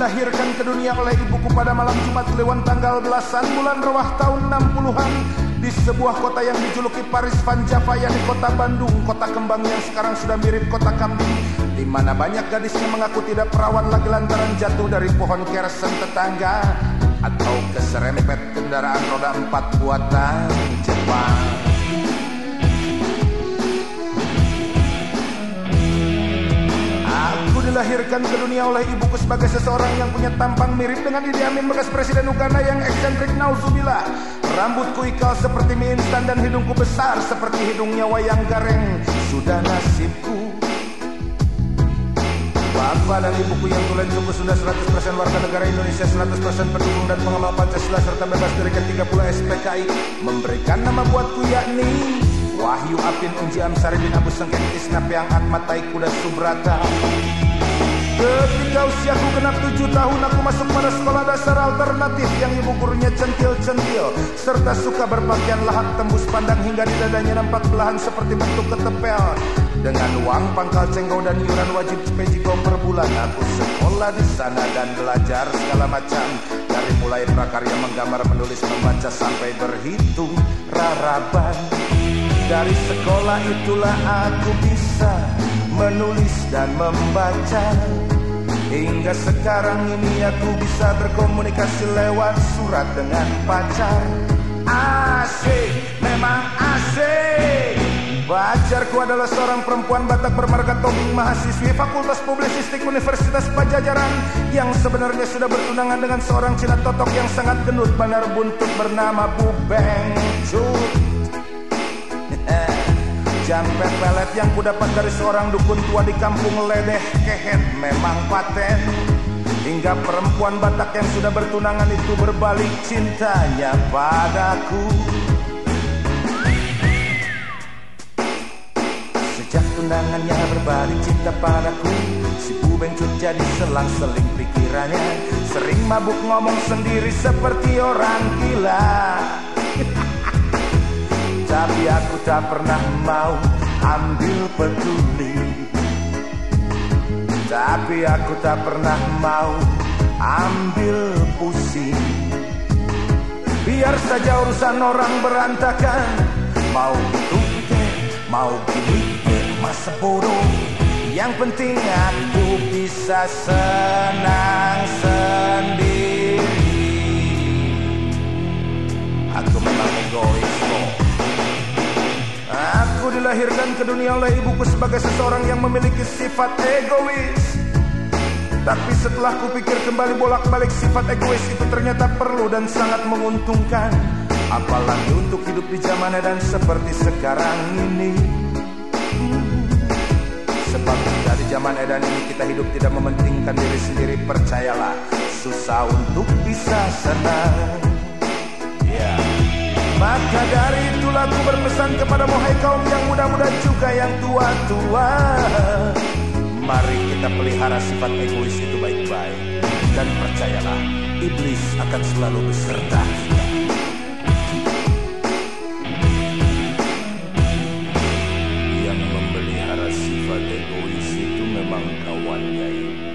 dilahirkan ke dunia oleh ibuku pada malam Jumat Kliwon tanggal belasan bulan Rawah tahun 60-an di sebuah kota yang dijuluki Paris Van Java yakni kota Bandung, kota kembang yang sekarang sudah mirip kota kambing di mana banyak gadisnya mengaku tidak perawan lagi lantaran jatuh dari pohon kersen tetangga atau keserempet kendaraan roda empat buatan Jepang. Dilahirkan ke dunia oleh ibuku sebagai seseorang yang punya tampang mirip dengan Idi Amin bekas presiden Uganda yang eksentrik nauzubillah. Rambutku ikal seperti mie instan dan hidungku besar seperti hidungnya wayang gareng. Sudah nasibku Bapak dan ibuku yang tulen suku Sunda 100% warga negara Indonesia 100% pendukung dan pengamal Pancasila serta bebas dari ke-30 SPKI memberikan nama buatku yakni Wahyu Apin Unji Amsari bin Abu Sengkek Isna Piang Ahmad Kuda Subrata Ketika usiaku genap tujuh tahun aku masuk pada sekolah dasar alternatif yang ibu gurunya centil-centil serta suka berpakaian lahap tembus pandang hingga di dadanya nampak belahan seperti bentuk ketepel. Dengan uang pangkal cenggau dan iuran wajib pejigong per bulan aku sekolah di sana dan belajar segala macam dari mulai prakarya menggambar, menulis, membaca sampai berhitung raraban. Dari sekolah itulah aku bisa menulis dan membaca. Hingga sekarang ini aku bisa berkomunikasi lewat surat dengan pacar. Asik, memang asik. Pacarku adalah seorang perempuan Batak bermarga tobing mahasiswi Fakultas Publisistik Universitas Pajajaran Yang sebenarnya sudah bertunangan dengan seorang Cina totok yang sangat gendut Banar buntut bernama Bu Jampe pelet yang kudapat dari seorang dukun tua di kampung Ledeh Kehet memang paten. Hingga perempuan Batak yang sudah bertunangan itu berbalik cintanya padaku. Sejak tunangannya berbalik cinta padaku Si Bubengcut jadi selang-seling pikirannya. Sering mabuk ngomong sendiri seperti orang gila tapi aku tak pernah mau ambil peduli. Tapi aku tak pernah mau ambil pusing. Biar saja urusan orang berantakan. Mau gitu mau gini masa bodoh Yang penting aku bisa senang Dilahirkan ke dunia oleh ibuku sebagai seseorang yang memiliki sifat egois. Tapi setelah kupikir kembali bolak-balik sifat egois itu ternyata perlu dan sangat menguntungkan. Apalagi untuk hidup di zaman dan seperti sekarang ini. Sebab dari zaman edan ini kita hidup tidak mementingkan diri sendiri percayalah susah untuk bisa senang. Maka dari itulah aku berpesan kepada hai kaum yang muda-muda juga yang tua-tua. Mari kita pelihara sifat egois itu baik-baik. Dan percayalah, iblis akan selalu beserta. Yang memelihara sifat egois itu memang kawannya itu